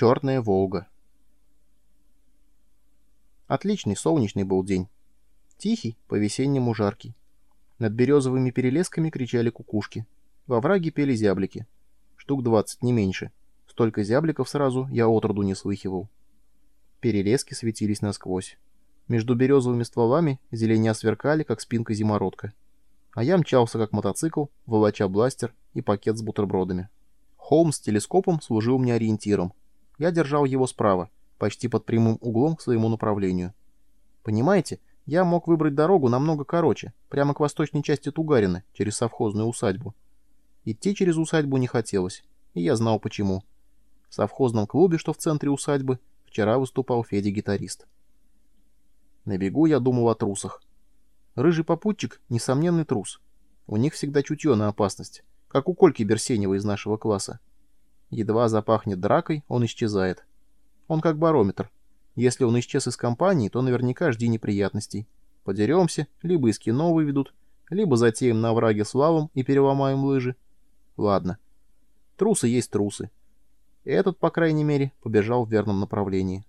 Черная Волга. Отличный солнечный был день. Тихий, по-весеннему жаркий. Над березовыми перелесками кричали кукушки. Во враге пели зяблики. Штук двадцать, не меньше. Столько зябликов сразу я отроду не слыхивал. Перелески светились насквозь. Между березовыми стволами зеленя сверкали, как спинка зимородка. А я мчался, как мотоцикл, волоча бластер и пакет с бутербродами. Холм с телескопом служил мне ориентиром. Я держал его справа, почти под прямым углом к своему направлению. Понимаете, я мог выбрать дорогу намного короче, прямо к восточной части Тугарина, через совхозную усадьбу. Идти через усадьбу не хотелось, и я знал почему. В совхозном клубе, что в центре усадьбы, вчера выступал Федя-гитарист. На бегу я думал о трусах. Рыжий попутчик — несомненный трус. У них всегда чутье на опасность как у Кольки Берсенева из нашего класса. Едва запахнет дракой, он исчезает. Он как барометр. Если он исчез из компании, то наверняка жди неприятностей. Подеремся, либо из кино выведут, либо затеем на враге с лавом и переломаем лыжи. Ладно. Трусы есть трусы. Этот, по крайней мере, побежал в верном направлении.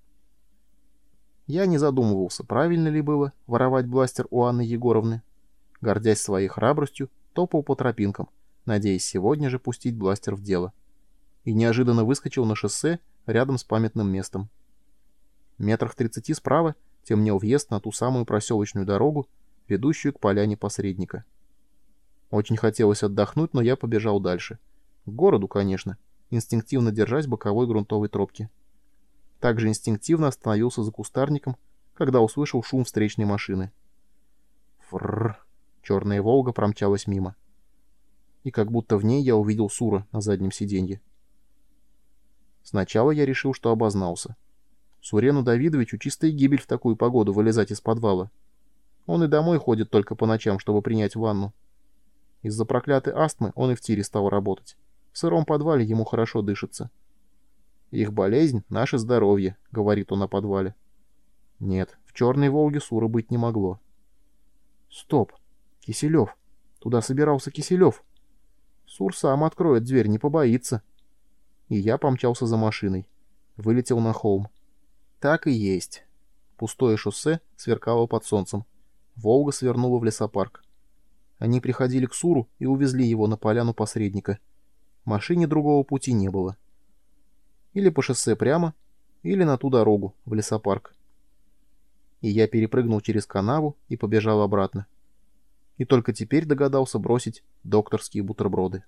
Я не задумывался, правильно ли было воровать бластер у Анны Егоровны. Гордясь своей храбростью, топал по тропинкам — надеясь сегодня же пустить бластер в дело. И неожиданно выскочил на шоссе рядом с памятным местом. Метрах тридцати справа темнел въезд на ту самую проселочную дорогу, ведущую к поляне посредника. Очень хотелось отдохнуть, но я побежал дальше. К городу, конечно, инстинктивно держась боковой грунтовой тропки. Также инстинктивно остановился за кустарником, когда услышал шум встречной машины. Фрррр. Черная «Волга» промчалась мимо и как будто в ней я увидел Сура на заднем сиденье. Сначала я решил, что обознался. Сурену Давидовичу чистая гибель в такую погоду вылезать из подвала. Он и домой ходит только по ночам, чтобы принять ванну. Из-за проклятой астмы он и в тире стал работать. В сыром подвале ему хорошо дышится. «Их болезнь — наше здоровье», — говорит он о подвале. Нет, в черной «Волге» Сура быть не могло. Стоп! Киселев! Туда собирался Киселев! Сур сам откроет дверь, не побоится. И я помчался за машиной. Вылетел на холм. Так и есть. Пустое шоссе сверкало под солнцем. Волга свернула в лесопарк. Они приходили к Суру и увезли его на поляну посредника. Машине другого пути не было. Или по шоссе прямо, или на ту дорогу, в лесопарк. И я перепрыгнул через канаву и побежал обратно и только теперь догадался бросить докторские бутерброды.